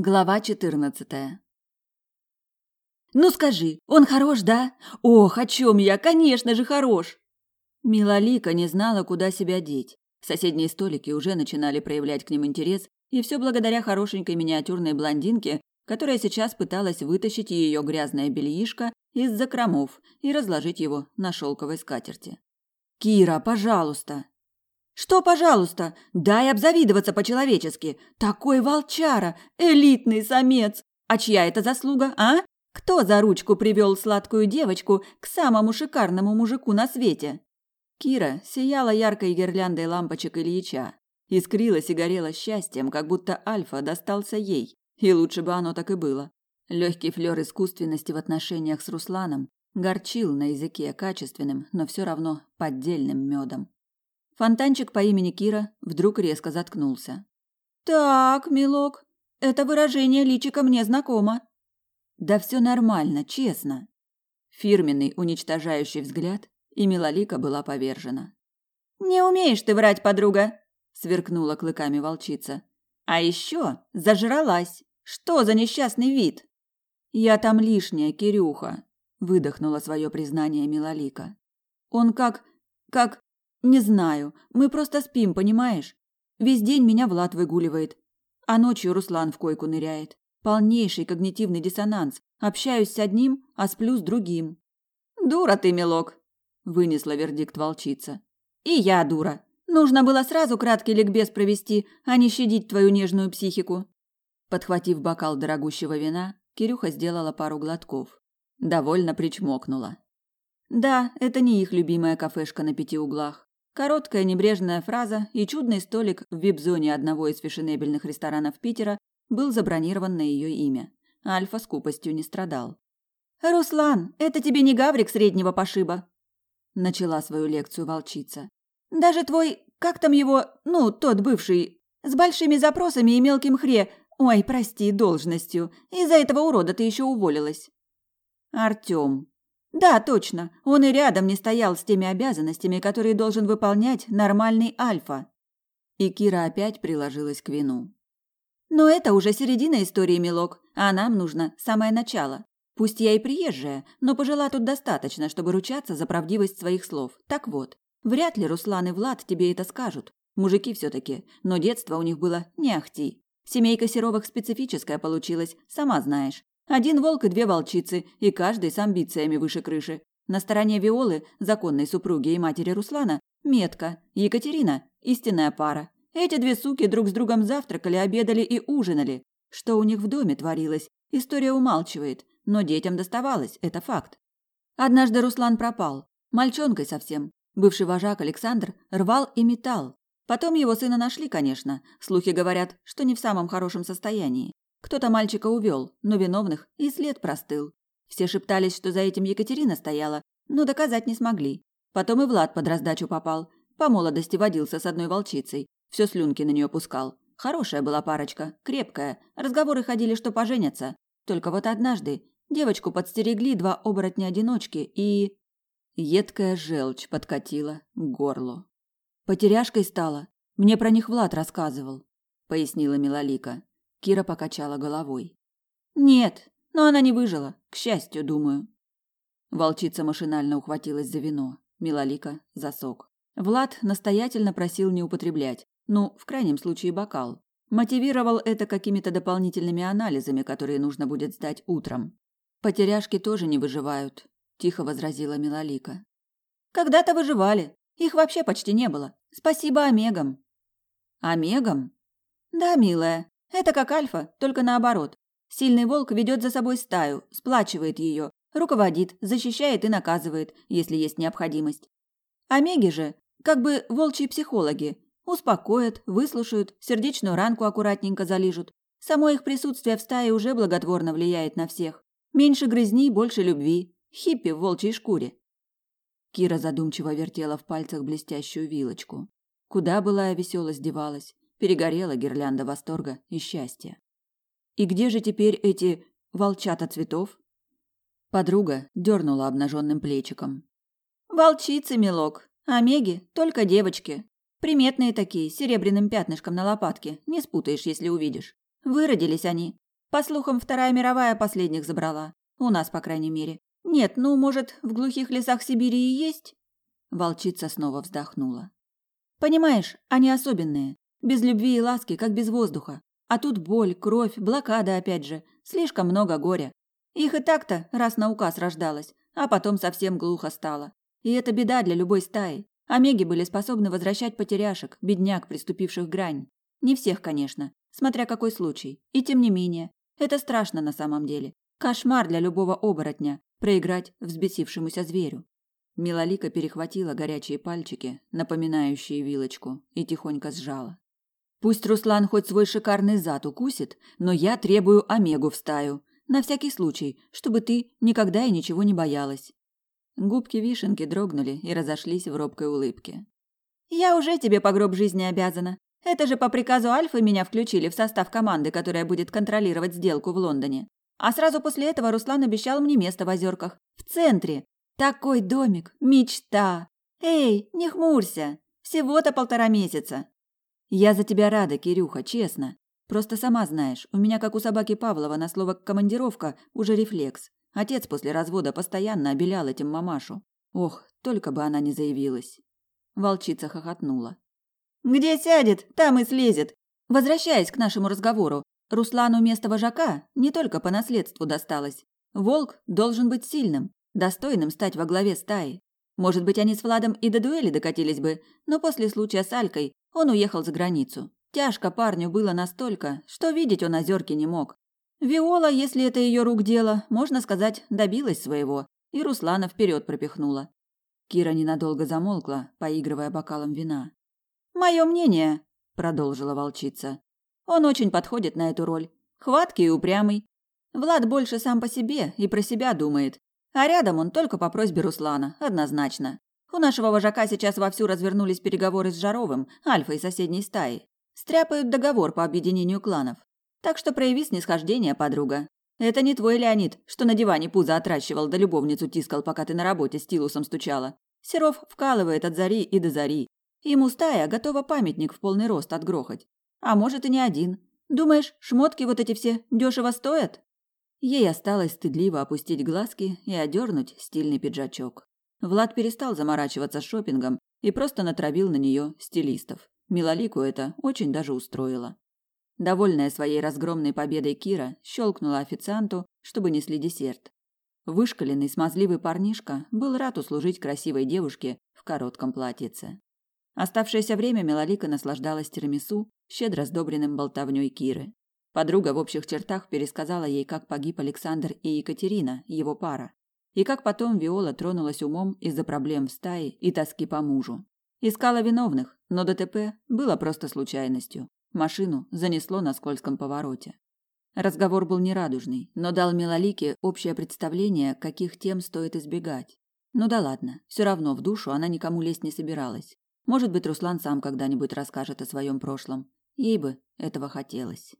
Глава четырнадцатая. «Ну скажи, он хорош, да? Ох, о чем я, конечно же, хорош!» Милолика не знала, куда себя деть. Соседние столики уже начинали проявлять к ним интерес, и все благодаря хорошенькой миниатюрной блондинке, которая сейчас пыталась вытащить ее грязное бельишко из закромов и разложить его на шелковой скатерти. «Кира, пожалуйста!» Что, пожалуйста, дай обзавидоваться по-человечески. Такой волчара, элитный самец. А чья это заслуга, а? Кто за ручку привел сладкую девочку к самому шикарному мужику на свете? Кира сияла яркой гирляндой лампочек Ильича. Искрилась и горела счастьем, как будто Альфа достался ей. И лучше бы оно так и было. Легкий флер искусственности в отношениях с Русланом горчил на языке качественным, но все равно поддельным медом. Фонтанчик по имени Кира вдруг резко заткнулся. «Так, милок, это выражение личика мне знакомо». «Да все нормально, честно». Фирменный уничтожающий взгляд, и Милолика была повержена. «Не умеешь ты врать, подруга!» – сверкнула клыками волчица. «А еще зажралась! Что за несчастный вид?» «Я там лишняя, Кирюха», – выдохнула свое признание Милолика. «Он как... как... Не знаю. Мы просто спим, понимаешь? Весь день меня Влад выгуливает, а ночью Руслан в койку ныряет. Полнейший когнитивный диссонанс. Общаюсь с одним, а сплю с другим. Дура ты, милок, вынесла вердикт волчица. И я дура. Нужно было сразу краткий ликбез провести, а не щадить твою нежную психику. Подхватив бокал дорогущего вина, Кирюха сделала пару глотков. Довольно причмокнула. Да, это не их любимая кафешка на пяти углах. Короткая небрежная фраза и чудный столик в вип-зоне одного из фешенебельных ресторанов Питера был забронирован на ее имя. Альфа скупостью не страдал. «Руслан, это тебе не гаврик среднего пошиба!» Начала свою лекцию волчица. «Даже твой, как там его, ну, тот бывший, с большими запросами и мелким хре, ой, прости, должностью, из-за этого урода ты еще уволилась». «Артем», да, точно. Он и рядом не стоял с теми обязанностями, которые должен выполнять нормальный альфа. И Кира опять приложилась к вину. Но это уже середина истории, милок, а нам нужно самое начало. Пусть я и приезжая, но пожила тут достаточно, чтобы ручаться за правдивость своих слов. Так вот, вряд ли Руслан и Влад тебе это скажут. Мужики все таки но детство у них было не ахти. Семейка Серовых специфическая получилась, сама знаешь. Один волк и две волчицы, и каждый с амбициями выше крыши. На стороне Виолы, законной супруги и матери Руслана, Метка, Екатерина, истинная пара. Эти две суки друг с другом завтракали, обедали и ужинали. Что у них в доме творилось, история умалчивает, но детям доставалось, это факт. Однажды Руслан пропал, мальчонкой совсем. Бывший вожак Александр рвал и метал. Потом его сына нашли, конечно. Слухи говорят, что не в самом хорошем состоянии. Кто-то мальчика увел, но виновных и след простыл. Все шептались, что за этим Екатерина стояла, но доказать не смогли. Потом и Влад под раздачу попал. По молодости водился с одной волчицей. Все слюнки на нее пускал. Хорошая была парочка, крепкая. Разговоры ходили, что поженятся. Только вот однажды девочку подстерегли два оборотня-одиночки и... Едкая желчь подкатила к горлу. «Потеряшкой стала. Мне про них Влад рассказывал», — пояснила Милолика. Кира покачала головой. Нет, но она не выжила, к счастью, думаю. Волчица машинально ухватилась за вино, Милолика за сок. Влад настоятельно просил не употреблять, ну, в крайнем случае, бокал. Мотивировал это какими-то дополнительными анализами, которые нужно будет сдать утром. Потеряшки тоже не выживают, тихо возразила Милолика. Когда-то выживали. Их вообще почти не было. Спасибо омегам. Омегам? Да, милая. Это как альфа, только наоборот. Сильный волк ведет за собой стаю, сплачивает ее, руководит, защищает и наказывает, если есть необходимость. Омеги же, как бы волчьи психологи, успокоят, выслушают, сердечную ранку аккуратненько залижут. Само их присутствие в стае уже благотворно влияет на всех. Меньше грызни, больше любви. Хиппи в волчьей шкуре. Кира задумчиво вертела в пальцах блестящую вилочку. Куда была веселость девалась? Перегорела гирлянда восторга и счастья. И где же теперь эти волчата цветов? Подруга дернула обнаженным плечиком. Волчицы, милок, омеги только девочки. Приметные такие, с серебряным пятнышком на лопатке, не спутаешь, если увидишь. Выродились они. По слухам, Вторая мировая последних забрала. У нас, по крайней мере. Нет, ну, может, в глухих лесах Сибири и есть? Волчица снова вздохнула. Понимаешь, они особенные. Без любви и ласки, как без воздуха. А тут боль, кровь, блокада опять же. Слишком много горя. Их и так-то раз на указ рождалась, а потом совсем глухо стало. И это беда для любой стаи. Омеги были способны возвращать потеряшек, бедняк, приступивших грань. Не всех, конечно, смотря какой случай. И тем не менее, это страшно на самом деле. Кошмар для любого оборотня проиграть взбесившемуся зверю. Милолика перехватила горячие пальчики, напоминающие вилочку, и тихонько сжала. Пусть Руслан хоть свой шикарный зад укусит, но я требую омегу в стаю, на всякий случай, чтобы ты никогда и ничего не боялась. Губки вишенки дрогнули и разошлись в робкой улыбке. Я уже тебе по гроб жизни обязана. Это же по приказу Альфы меня включили в состав команды, которая будет контролировать сделку в Лондоне. А сразу после этого Руслан обещал мне место в озерках. В центре. Такой домик. Мечта. Эй, не хмурься. Всего-то полтора месяца. Я за тебя рада, Кирюха, честно. Просто сама знаешь, у меня, как у собаки Павлова, на слово «командировка» уже рефлекс. Отец после развода постоянно обелял этим мамашу. Ох, только бы она не заявилась. Волчица хохотнула. Где сядет, там и слезет. Возвращаясь к нашему разговору, Руслану место вожака не только по наследству досталось. Волк должен быть сильным, достойным стать во главе стаи. Может быть, они с Владом и до дуэли докатились бы, но после случая с Алькой он уехал за границу. Тяжко парню было настолько, что видеть он озерки не мог. Виола, если это ее рук дело, можно сказать, добилась своего, и Руслана вперед пропихнула. Кира ненадолго замолкла, поигрывая бокалом вина. Мое мнение, продолжила волчица. Он очень подходит на эту роль. Хваткий и упрямый. Влад больше сам по себе и про себя думает. А рядом он только по просьбе Руслана, однозначно. У нашего вожака сейчас вовсю развернулись переговоры с Жаровым, альфой соседней стаи. Стряпают договор по объединению кланов. Так что прояви снисхождение, подруга. Это не твой Леонид, что на диване пузо отращивал, да любовницу тискал, пока ты на работе стилусом стучала. Серов вкалывает от зари и до зари, Ему стая готова памятник в полный рост отгрохать. А может и не один. Думаешь, шмотки вот эти все дешево стоят? Ей осталось стыдливо опустить глазки и одернуть стильный пиджачок. Влад перестал заморачиваться шопингом и просто натравил на нее стилистов. Милолику это очень даже устроило. Довольная своей разгромной победой Кира щелкнула официанту, чтобы несли десерт. Вышкаленный смазливый парнишка был рад услужить красивой девушке в коротком платьице. Оставшееся время Милолика наслаждалась тирамису, щедро сдобренным болтовнёй Киры. Подруга в общих чертах пересказала ей, как погиб Александр и Екатерина, его пара, и как потом Виола тронулась умом из-за проблем в стае и тоски по мужу. Искала виновных, но ДТП было просто случайностью. Машину занесло на скользком повороте. Разговор был нерадужный, но дал Милолике общее представление, каких тем стоит избегать. Ну да ладно, все равно в душу она никому лезть не собиралась. Может быть, Руслан сам когда-нибудь расскажет о своем прошлом. Ей бы этого хотелось.